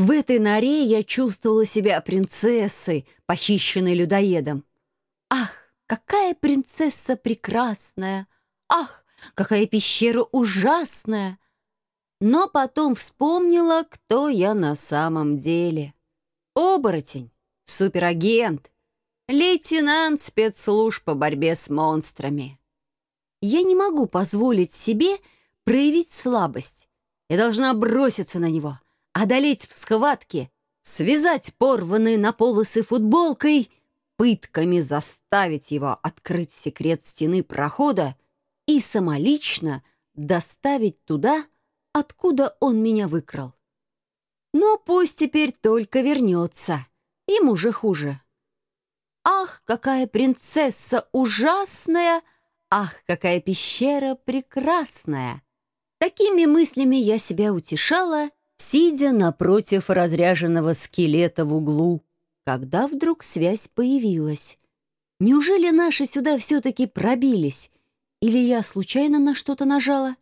В этой норе я чувствовала себя принцессой, похищенной людоедом. Ах, какая принцесса прекрасная! Ах, какая пещера ужасная! Но потом вспомнила, кто я на самом деле. Оборотень, суперагент, лейтенант спецслужб по борьбе с монстрами. Я не могу позволить себе проявить слабость. Я должна броситься на него, одолеть в схватке, связать порванные на полосы футболкой, пытками заставить его открыть секрет стены прохода и самолично доставить туда, откуда он меня выкрал. Но пусть теперь только вернется, ему же хуже. Ах, какая принцесса ужасная! Ах, какая пещера прекрасная! Такими мыслями я себя утешала, сидя напротив разряженного скелета в углу, когда вдруг связь появилась. Неужели наши сюда все-таки пробились? Или я случайно на что-то нажала?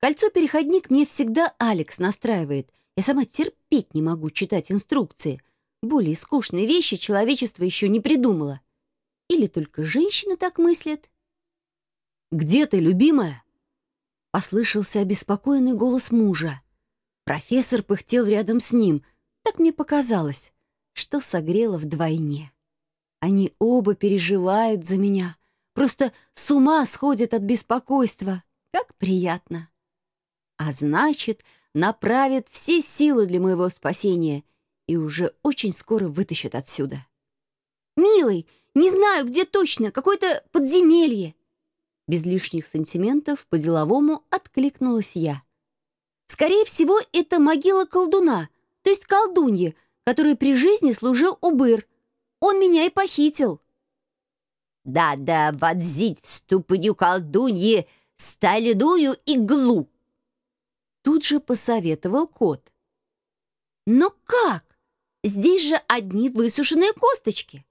Кольцо-переходник мне всегда Алекс настраивает. Я сама терпеть не могу читать инструкции. Более скучные вещи человечество еще не придумало. Или только женщины так мыслят? «Где ты, любимая?» Послышался обеспокоенный голос мужа. Профессор пыхтел рядом с ним. Так мне показалось, что согрело вдвойне. Они оба переживают за меня. Просто с ума сходят от беспокойства. Как приятно. А значит, направят все силы для моего спасения и уже очень скоро вытащат отсюда. «Милый, не знаю, где точно, какое-то подземелье!» Без лишних сантиментов по-деловому откликнулась я. «Скорее всего, это могила колдуна, то есть колдуньи, который при жизни служил Убыр. Он меня и похитил». «Да-да, вонзить в ступню колдуньи стальную иглу!» Тут же посоветовал кот. «Но как? Здесь же одни высушенные косточки!»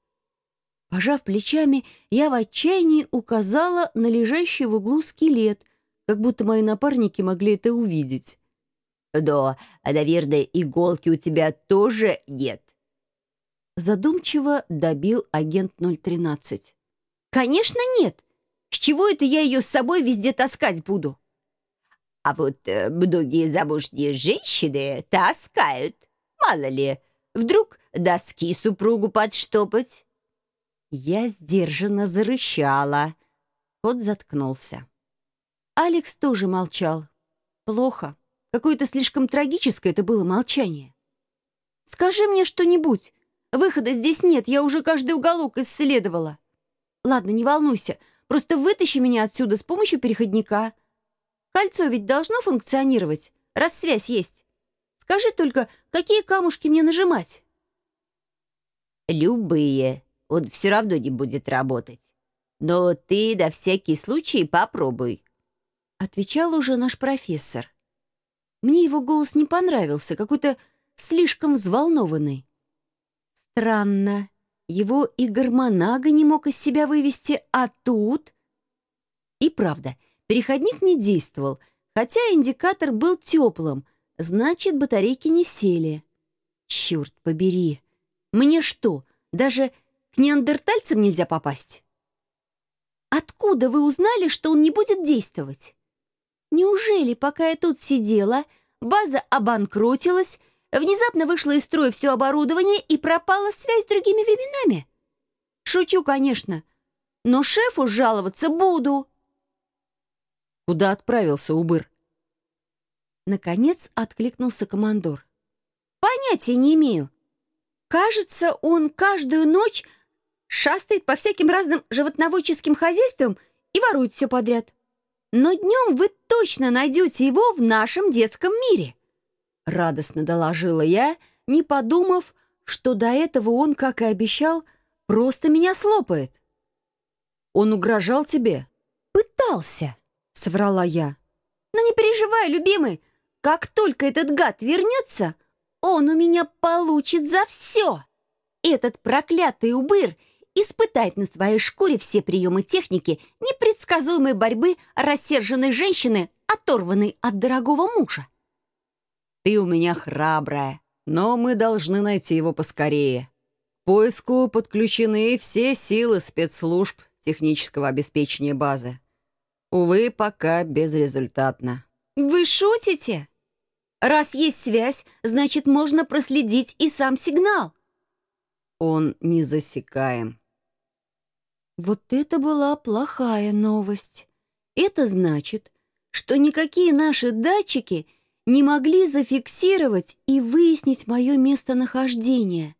Пожав плечами, я в отчаянии указала на лежащий в углу скелет, как будто мои напарники могли это увидеть. «Да, наверное, иголки у тебя тоже нет». Задумчиво добил агент 013. «Конечно нет! С чего это я ее с собой везде таскать буду?» «А вот э, многие замужние женщины таскают. Мало ли, вдруг доски супругу подштопать?» Я сдержанно зарычала. Кот заткнулся. Алекс тоже молчал. Плохо. Какое-то слишком трагическое это было молчание. «Скажи мне что-нибудь. Выхода здесь нет, я уже каждый уголок исследовала. Ладно, не волнуйся, просто вытащи меня отсюда с помощью переходника. Кольцо ведь должно функционировать, раз связь есть. Скажи только, какие камушки мне нажимать?» «Любые», он все равно не будет работать. Но ты на всякий случай попробуй», — отвечал уже наш профессор. Мне его голос не понравился, какой-то слишком взволнованный. Странно, его и гармонага не мог из себя вывести, а тут... И правда, переходник не действовал, хотя индикатор был теплым, значит, батарейки не сели. Черт побери! Мне что, даже к неандертальцам нельзя попасть? Откуда вы узнали, что он не будет действовать? Неужели, пока я тут сидела, база обанкротилась, внезапно вышло из строя все оборудование и пропала связь с другими временами? Шучу, конечно, но шефу жаловаться буду. Куда отправился Убыр? Наконец откликнулся командор. Понятия не имею. Кажется, он каждую ночь шастает по всяким разным животноводческим хозяйствам и ворует все подряд. Но днем вы точно найдете его в нашем детском мире. Радостно доложила я, не подумав, что до этого он, как и обещал, просто меня слопает. Он угрожал тебе? Пытался, соврала я. Но не переживай, любимый, как только этот гад вернется, он у меня получит за все. Этот проклятый убыр — испытать на своей шкуре все приемы техники непредсказуемой борьбы рассерженной женщины, оторванной от дорогого мужа. «Ты у меня храбрая», Но мы должны найти его поскорее. К поиску подключены все силы спецслужб технического обеспечения базы. Увы, пока безрезультатно. Вы шутите? Раз есть связь, значит, можно проследить и сам сигнал. Он не засекаем. Вот это была плохая новость. Это значит, что никакие наши датчики не могли зафиксировать и выяснить мое местонахождение.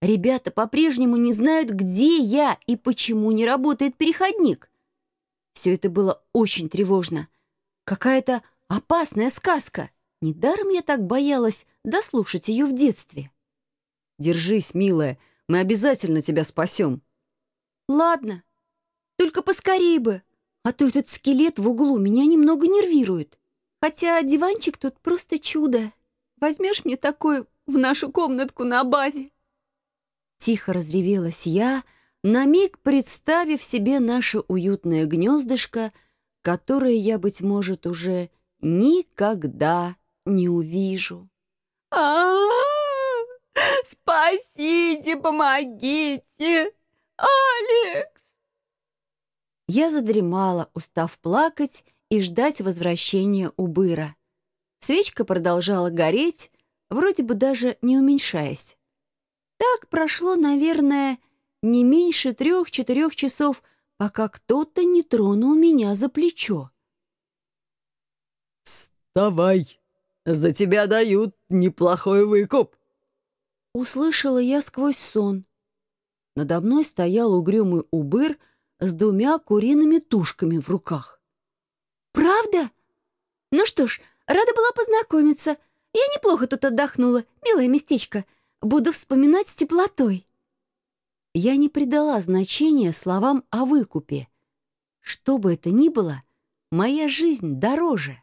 Ребята по-прежнему не знают, где я и почему не работает переходник. Все это было очень тревожно. Какая-то опасная сказка. Недаром я так боялась дослушать ее в детстве. «Держись, милая, мы обязательно тебя спасем». «Ладно, только поскорей бы, а то этот скелет в углу меня немного нервирует. Хотя диванчик тут просто чудо. Возьмешь мне такой в нашу комнатку на базе?» Тихо разревелась я, на миг представив себе наше уютное гнездышко, которое я, быть может, уже никогда не увижу. а Спасите, помогите! Алекс!» Я задремала, устав плакать и ждать возвращения Убыра. Свечка продолжала гореть, вроде бы даже не уменьшаясь. Так прошло, наверное, не меньше трех-четырех часов, пока кто-то не тронул меня за плечо. «Вставай! За тебя дают неплохой выкуп!» Услышала я сквозь сон. Надо мной стоял угрюмый убыр с двумя куриными тушками в руках. «Правда? Ну что ж, рада была познакомиться. Я неплохо тут отдохнула, милое местечко. Буду вспоминать с теплотой». Я не придала значения словам о выкупе. Что бы это ни было, моя жизнь дороже.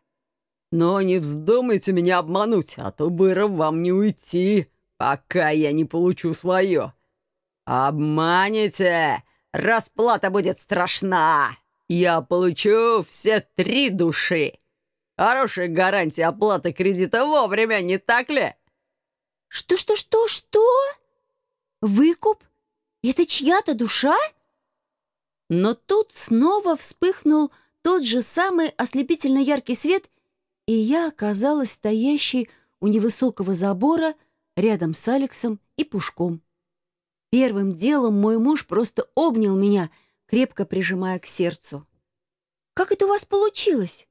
«Но не вздумайте меня обмануть, а то быром вам не уйти, пока я не получу свое. Обманете, расплата будет страшна. Я получу все три души. Хорошая гарантия оплаты кредита вовремя, не так ли?» «Что-что-что-что? Выкуп? Это чья-то душа?» Но тут снова вспыхнул тот же самый ослепительно яркий свет, и я оказалась стоящей у невысокого забора рядом с Алексом и Пушком. Первым делом мой муж просто обнял меня, крепко прижимая к сердцу. «Как это у вас получилось?»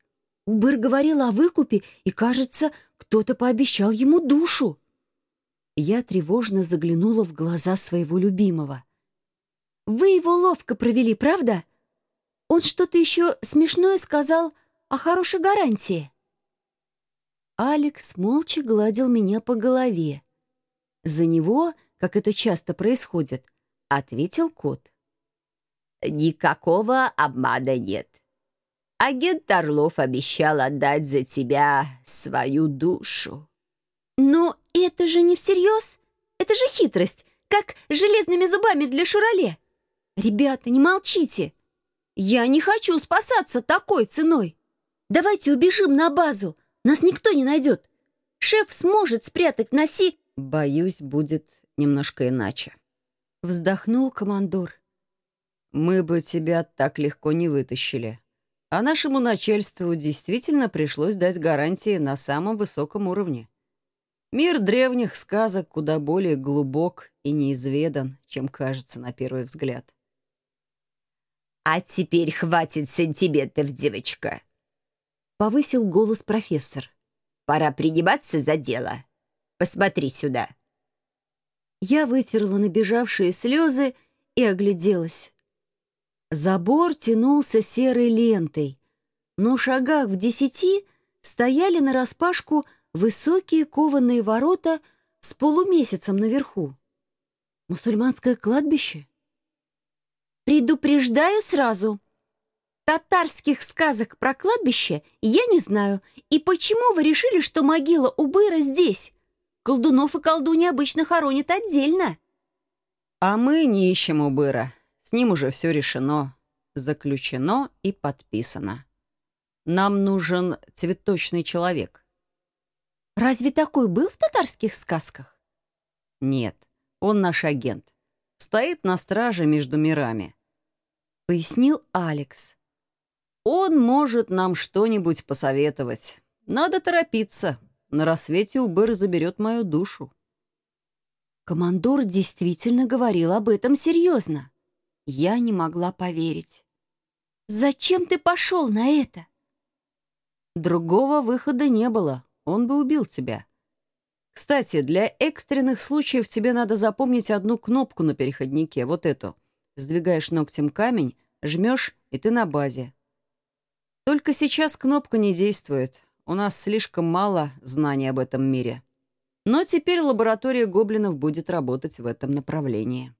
Убыр говорил о выкупе, и, кажется, кто-то пообещал ему душу. Я тревожно заглянула в глаза своего любимого. «Вы его ловко провели, правда? Он что-то еще смешное сказал о хорошей гарантии». Алекс молча гладил меня по голове. За него, как это часто происходит, ответил кот. «Никакого обмана нет. Агент Орлов обещал отдать за тебя свою душу». «Но это же не всерьез. Это же хитрость, как железными зубами для шурале. Ребята, не молчите. Я не хочу спасаться такой ценой. Давайте убежим на базу. Нас никто не найдет. Шеф сможет спрятать носи...» «Боюсь, будет немножко иначе», — вздохнул командор. «Мы бы тебя так легко не вытащили. А нашему начальству действительно пришлось дать гарантии на самом высоком уровне. Мир древних сказок куда более глубок и неизведан, чем кажется на первый взгляд. «А теперь хватит сантиметров, девочка!» Повысил голос профессор. «Пора приниматься за дело. Посмотри сюда!» Я вытерла набежавшие слезы и огляделась. Забор тянулся серой лентой, но шагах в десяти стояли нараспашку высокие кованые ворота с полумесяцем наверху. Мусульманское кладбище? Предупреждаю сразу. Татарских сказок про кладбище я не знаю. И почему вы решили, что могила Убыра здесь? Колдунов и колдуни обычно хоронят отдельно. А мы не ищем Убыра. С ним уже все решено, заключено и подписано. Нам нужен цветочный человек. Разве такой был в татарских сказках? Нет, он наш агент. Стоит на страже между мирами. Пояснил Алекс. Он может нам что-нибудь посоветовать. Надо торопиться. На рассвете Убыр заберет мою душу. Командор действительно говорил об этом серьезно. Я не могла поверить. «Зачем ты пошел на это?» Другого выхода не было. Он бы убил тебя. Кстати, для экстренных случаев тебе надо запомнить одну кнопку на переходнике, вот эту. Сдвигаешь ногтем камень, жмешь, и ты на базе. Только сейчас кнопка не действует. У нас слишком мало знаний об этом мире. Но теперь лаборатория гоблинов будет работать в этом направлении.